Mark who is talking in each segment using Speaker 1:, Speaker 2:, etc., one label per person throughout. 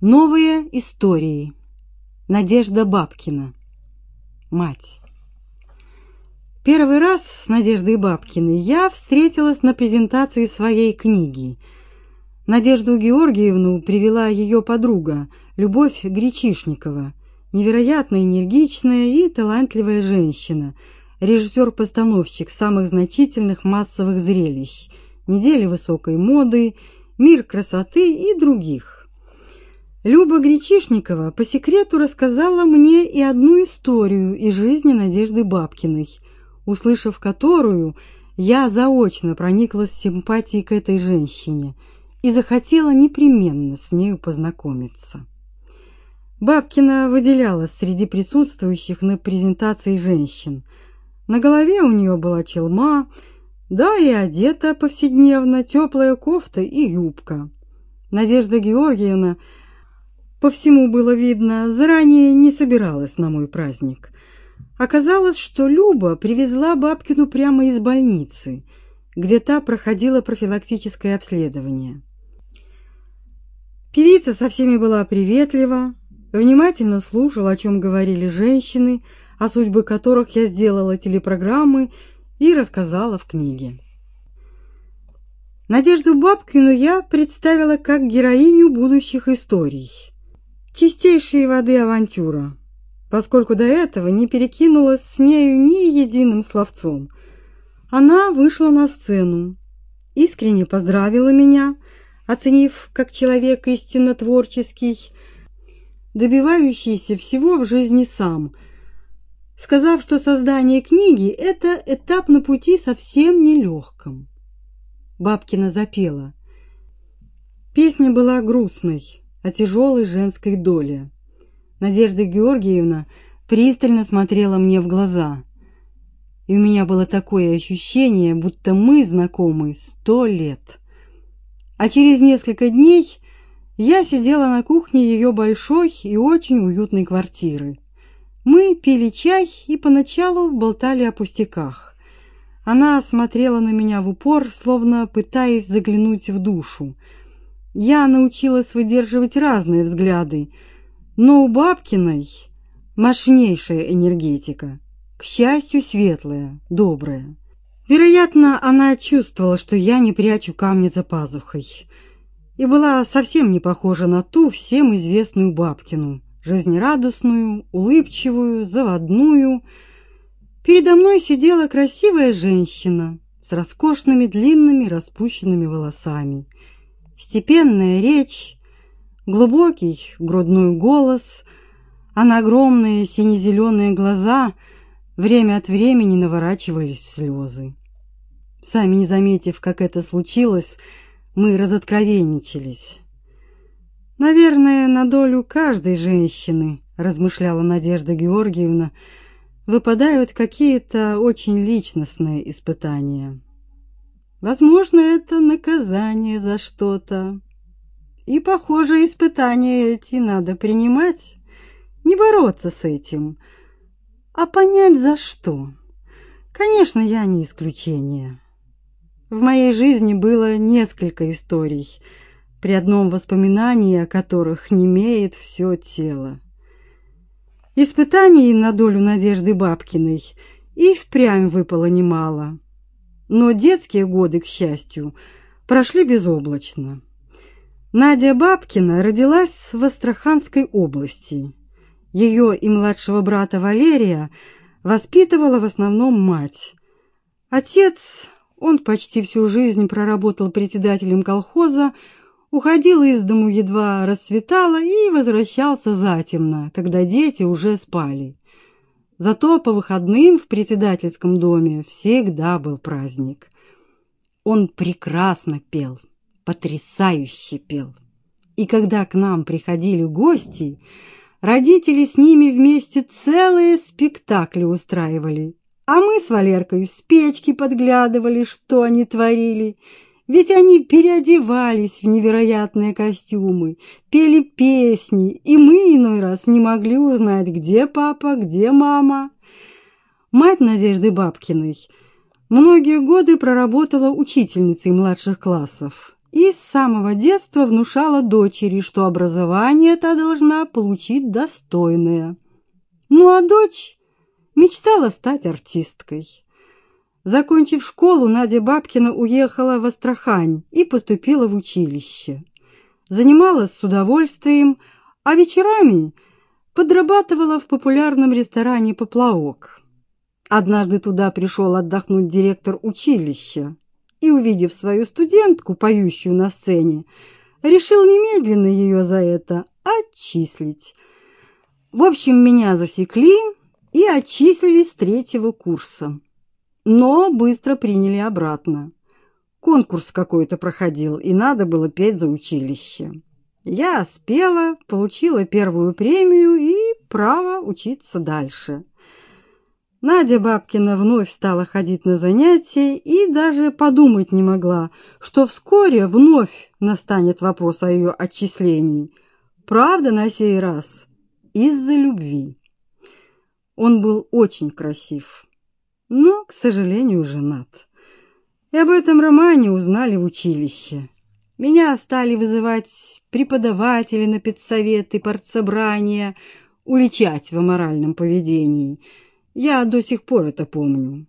Speaker 1: Новые истории. Надежда Бабкина. Мать. Первый раз с Надеждой Бабкиной я встретилась на презентации своей книги. Надежду Георгиевну привела ее подруга, Любовь Гречишникова, невероятно энергичная и талантливая женщина, режиссер-постановщик самых значительных массовых зрелищ, недели высокой моды, мир красоты и других. Люба Гречишникова по секрету рассказала мне и одну историю из жизни Надежды Бабкиной, услышав которую, я заочно прониклась симпатией к этой женщине и захотела непременно с нею познакомиться. Бабкина выделялась среди присутствующих на презентации женщин. На голове у нее была челма, да и одета повседневно теплая кофта и юбка. Надежда Георгиевна по всему было видно, заранее не собиралась на мой праздник. Оказалось, что Люба привезла бабкину прямо из больницы, где та проходила профилактическое обследование. Певица со всеми была приветлива, внимательно слушала, о чем говорили женщины, о судьбе которых я сделала телепрограммы и рассказала в книге. Надежду Бабкину я представила как героиню будущих историй – чистейшей воды авантюра, поскольку до этого не перекинулась с нею ни единым словцом. Она вышла на сцену, искренне поздравила меня, оценив как человек истинно творческий, добивающийся всего в жизни сам, сказав, что создание книги – это этап на пути совсем нелегком. Бабкина запела. Песня была грустной, о тяжелой женской доле. Надежда Георгиевна пристально смотрела мне в глаза, и у меня было такое ощущение, будто мы знакомы сто лет. А через несколько дней я сидела на кухне ее большой и очень уютной квартиры. Мы пили чай и поначалу болтали о пустяках. Она смотрела на меня в упор, словно пытаясь заглянуть в душу. Я научилась выдерживать разные взгляды, но у Бабкиной мощнейшая энергетика, к счастью, светлая, добрая. Вероятно, она чувствовала, что я не прячу камни за пазухой, и была совсем не похожа на ту всем известную Бабкину, жизнерадостную, улыбчивую, заводную. Передо мной сидела красивая женщина с роскошными длинными распущенными волосами степенная речь, глубокий грудной голос, а на огромные сине-зеленые глаза время от времени наворачивались слезы. Сами не заметив, как это случилось, мы разоткровенничались. Наверное, на долю каждой женщины, размышляла Надежда Георгиевна, выпадают какие-то очень личностные испытания. Возможно, это наказание за что-то. И, похоже, испытания эти надо принимать, не бороться с этим, а понять за что. Конечно, я не исключение. В моей жизни было несколько историй, при одном воспоминании о которых немеет все тело. Испытаний на долю Надежды Бабкиной и впрямь выпало немало но детские годы, к счастью, прошли безоблачно. Надя Бабкина родилась в Астраханской области. Ее и младшего брата Валерия воспитывала в основном мать. Отец, он почти всю жизнь проработал председателем колхоза, уходил из дому едва рассветало и возвращался затемно, когда дети уже спали. Зато по выходным в председательском доме всегда был праздник. Он прекрасно пел, потрясающе пел. И когда к нам приходили гости, родители с ними вместе целые спектакли устраивали. А мы с Валеркой с печки подглядывали, что они творили, ведь они переодевались в невероятные костюмы, пели песни, и мы иной раз не могли узнать, где папа, где мама. Мать Надежды Бабкиной многие годы проработала учительницей младших классов и с самого детства внушала дочери, что образование та должна получить достойное. Ну а дочь мечтала стать артисткой. Закончив школу, Надя Бабкина уехала в Астрахань и поступила в училище. Занималась с удовольствием, а вечерами подрабатывала в популярном ресторане «Поплавок». Однажды туда пришел отдохнуть директор училища и, увидев свою студентку, поющую на сцене, решил немедленно ее за это отчислить. В общем, меня засекли и отчислили с третьего курса. Но быстро приняли обратно. Конкурс какой-то проходил, и надо было петь за училище. Я спела, получила первую премию и право учиться дальше. Надя Бабкина вновь стала ходить на занятия и даже подумать не могла, что вскоре вновь настанет вопрос о ее отчислении. Правда, на сей раз из-за любви. Он был очень красив, но, к сожалению, женат. И об этом романе узнали в училище. Меня стали вызывать преподаватели на педсоветы, партсобрания, уличать в аморальном поведении – я до сих пор это помню.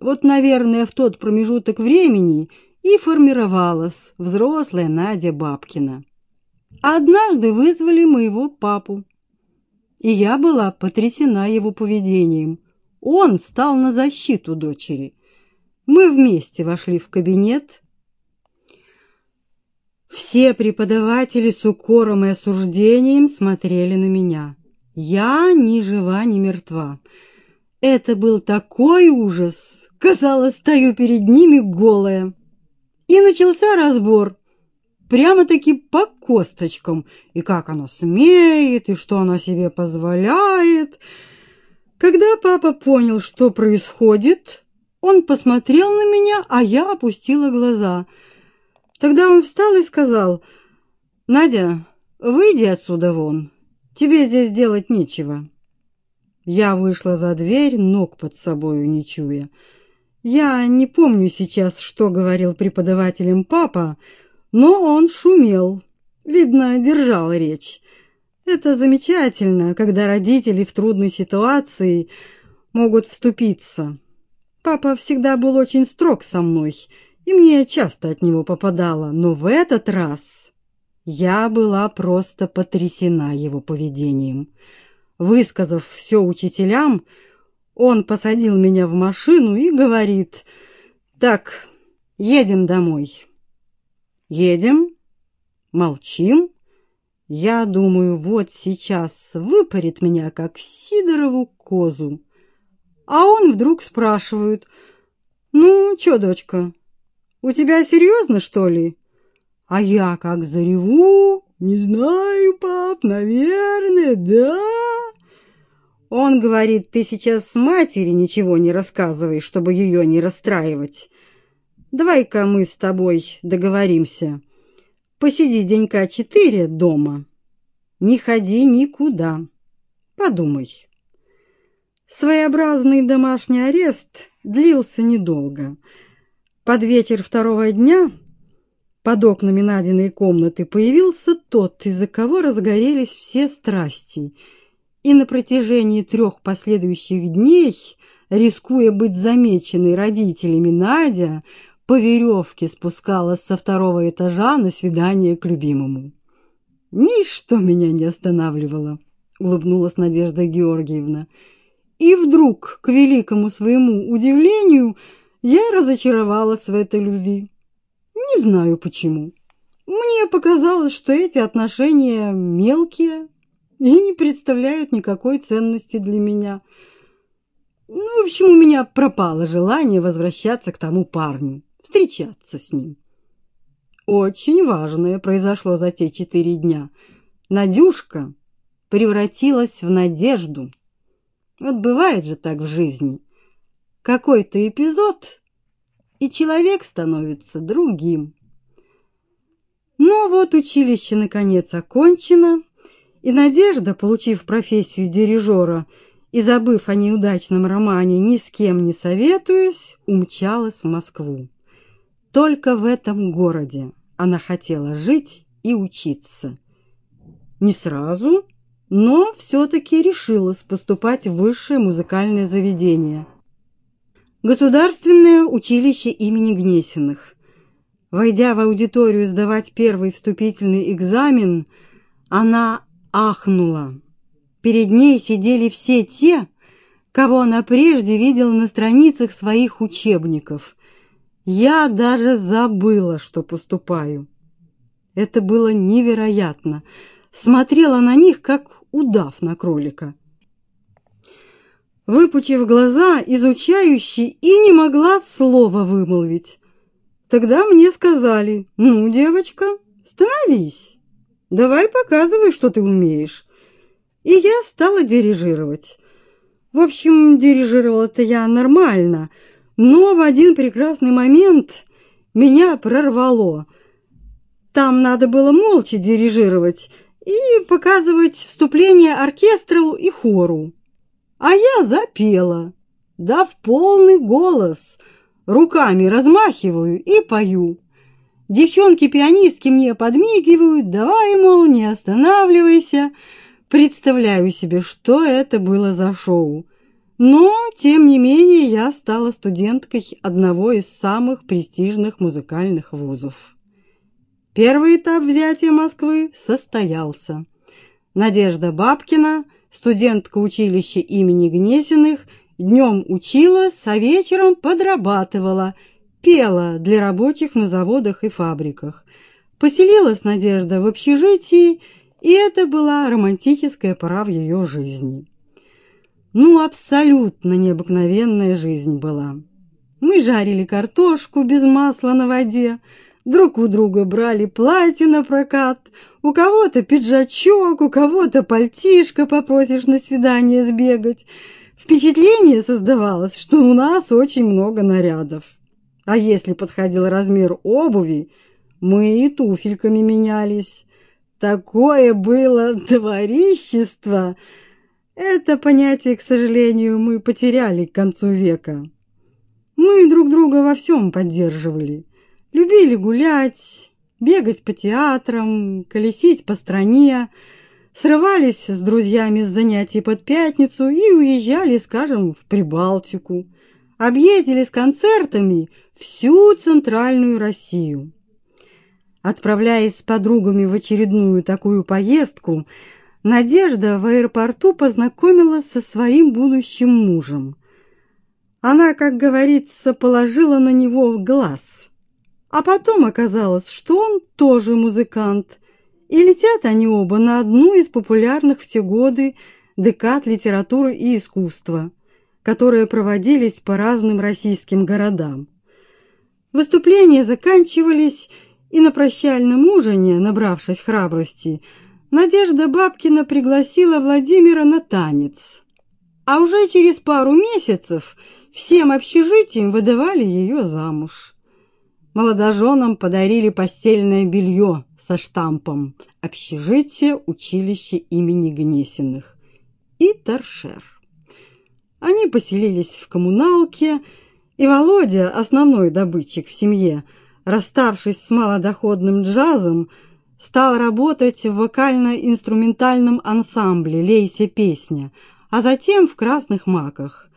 Speaker 1: Вот, наверное, в тот промежуток времени и формировалась взрослая Надя Бабкина. Однажды вызвали моего папу, и я была потрясена его поведением. Он стал на защиту дочери. Мы вместе вошли в кабинет. Все преподаватели с укором и осуждением смотрели на меня. Я ни жива, ни мертва. Это был такой ужас! Казалось, стою перед ними голая. И начался разбор. Прямо-таки по косточкам. И как она смеет, и что она себе позволяет. Когда папа понял, что происходит, он посмотрел на меня, а я опустила глаза. Тогда он встал и сказал, «Надя, выйди отсюда вон, тебе здесь делать нечего». Я вышла за дверь, ног под собою не чуя. Я не помню сейчас, что говорил преподавателем папа, но он шумел. Видно, держал речь. Это замечательно, когда родители в трудной ситуации могут вступиться. Папа всегда был очень строг со мной, и мне часто от него попадало, но в этот раз я была просто потрясена его поведением. Высказав все учителям, он посадил меня в машину и говорит, «Так, едем домой». «Едем? Молчим?» Я думаю, вот сейчас выпарит меня, как Сидорову козу. А он вдруг спрашивает, «Ну, чё, дочка, у тебя серьезно, что ли?» А я как зареву, «Не знаю, пап, наверное, да». Он говорит, ты сейчас матери ничего не рассказывай, чтобы ее не расстраивать. Давай-ка мы с тобой договоримся. Посиди денька четыре дома. Не ходи никуда. Подумай. Своеобразный домашний арест длился недолго. Под вечер второго дня под окнами Надиной комнаты появился тот, из-за кого разгорелись все страсти — и на протяжении трех последующих дней, рискуя быть замеченной родителями, Надя по веревке спускалась со второго этажа на свидание к любимому. «Ничто меня не останавливало», — улыбнулась Надежда Георгиевна. И вдруг, к великому своему удивлению, я разочаровалась в этой любви. Не знаю почему. Мне показалось, что эти отношения мелкие, и не представляют никакой ценности для меня. Ну, в общем, у меня пропало желание возвращаться к тому парню, встречаться с ним. Очень важное произошло за те четыре дня. Надюшка превратилась в надежду. Вот бывает же так в жизни. Какой-то эпизод, и человек становится другим. Но вот училище наконец окончено, и Надежда, получив профессию дирижера и забыв о неудачном романе, ни с кем не советуясь, умчалась в Москву. Только в этом городе она хотела жить и учиться. Не сразу, но все-таки решилась поступать в высшее музыкальное заведение. Государственное училище имени Гнесиных. Войдя в аудиторию сдавать первый вступительный экзамен, она ахнула. Перед ней сидели все те, кого она прежде видела на страницах своих учебников. Я даже забыла, что поступаю. Это было невероятно. Смотрела на них, как удав на кролика. Выпучив глаза, изучающий, и не могла слова вымолвить. Тогда мне сказали, ну, девочка, становись, давай показывай, что ты умеешь. И я стала дирижировать. В общем, дирижировала-то я нормально, но в один прекрасный момент меня прорвало. Там надо было молча дирижировать и показывать вступление оркестру и хору. А я запела, да в полный голос, руками размахиваю и пою. Девчонки-пианистки мне подмигивают, давай, мол, не останавливайся. Представляю себе, что это было за шоу. Но, тем не менее, я стала студенткой одного из самых престижных музыкальных вузов. Первый этап взятия Москвы состоялся. Надежда Бабкина, студентка училища имени Гнесиных, днем училась, а вечером подрабатывала, пела для рабочих на заводах и фабриках. Поселилась Надежда в общежитии, и это была романтическая пора в ее жизни. Ну, абсолютно необыкновенная жизнь была. Мы жарили картошку без масла на воде, друг у друга брали платье на прокат, у кого-то пиджачок, у кого-то пальтишко попросишь на свидание сбегать. Впечатление создавалось, что у нас очень много нарядов. А если подходил размер обуви, мы и туфельками менялись. Такое было товарищество. Это понятие, к сожалению, мы потеряли к концу века. Мы друг друга во всем поддерживали. Любили гулять, бегать по театрам, колесить по стране, срывались с друзьями с занятий под пятницу и уезжали, скажем, в Прибалтику. Объездили с концертами всю центральную Россию. Отправляясь с подругами в очередную такую поездку, Надежда в аэропорту познакомилась со своим будущим мужем. Она, как говорится, положила на него глаз – а потом оказалось, что он тоже музыкант, и летят они оба на одну из популярных в те годы декад литературы и искусства, которые проводились по разным российским городам. Выступления заканчивались, и на прощальном ужине, набравшись храбрости, Надежда Бабкина пригласила Владимира на танец. А уже через пару месяцев всем общежитиям выдавали ее замуж молодоженам подарили постельное белье со штампом «Общежитие училище имени Гнесиных» и торшер. Они поселились в коммуналке, и Володя, основной добытчик в семье, расставшись с малодоходным джазом, стал работать в вокально-инструментальном ансамбле «Лейся песня», а затем в «Красных маках».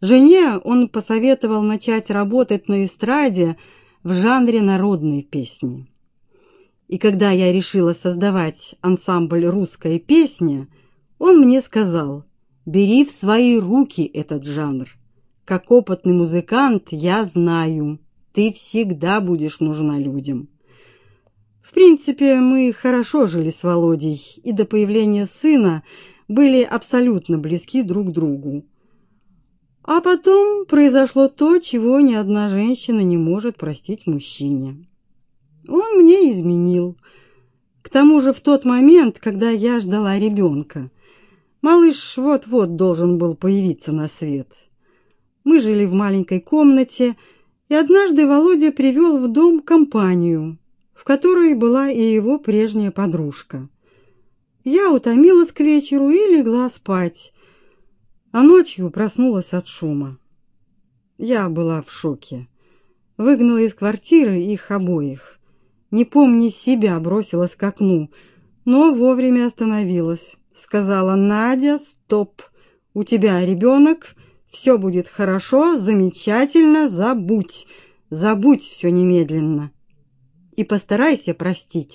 Speaker 1: Жене он посоветовал начать работать на эстраде в жанре народной песни. И когда я решила создавать ансамбль «Русская песня», он мне сказал, «Бери в свои руки этот жанр. Как опытный музыкант я знаю, ты всегда будешь нужна людям». В принципе, мы хорошо жили с Володей, и до появления сына были абсолютно близки друг другу. А потом произошло то, чего ни одна женщина не может простить мужчине. Он мне изменил. К тому же в тот момент, когда я ждала ребенка. Малыш вот-вот должен был появиться на свет. Мы жили в маленькой комнате, и однажды Володя привел в дом компанию, в которой была и его прежняя подружка. Я утомилась к вечеру и легла спать, а ночью проснулась от шума. Я была в шоке. Выгнала из квартиры их обоих. не помня себя, бросилась к окну, но вовремя остановилась. Сказала Надя: "Стоп. У тебя ребенок, все будет хорошо, замечательно, забудь. Забудь все немедленно. И постарайся простить".